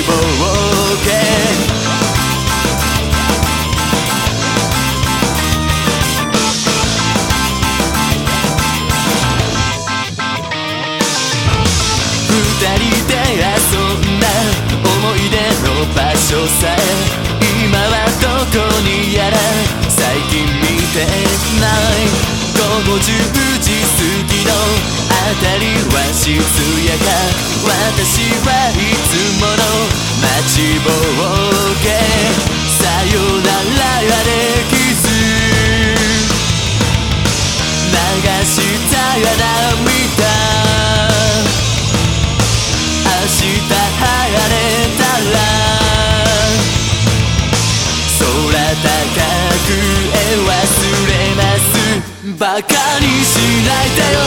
今はどこにやら最近見てない。午後10時過ぎのあたり静やか私はいつもの待ちぼうけ。さよならできず。流した涙。明日晴れたら。空高くへ忘れます。バカにしないでよ。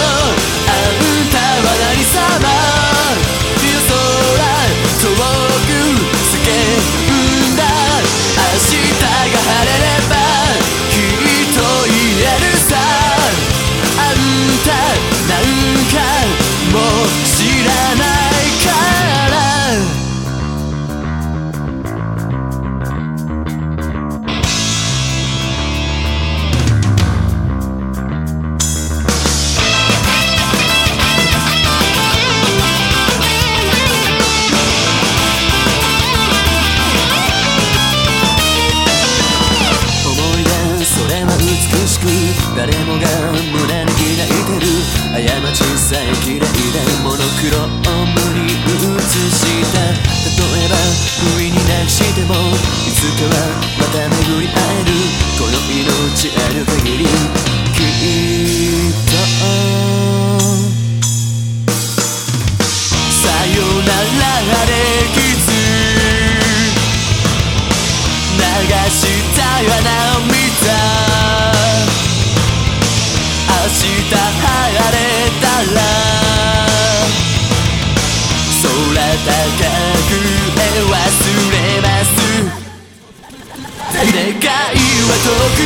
誰もが胸に抱いてる。過ちさえ綺麗でモノクロームに映した。例えば不意に泣きしてもいつかはまた巡り会える。この命ある限りきっと。さよならできず。流したよ涙くへ忘れます。願いは遠く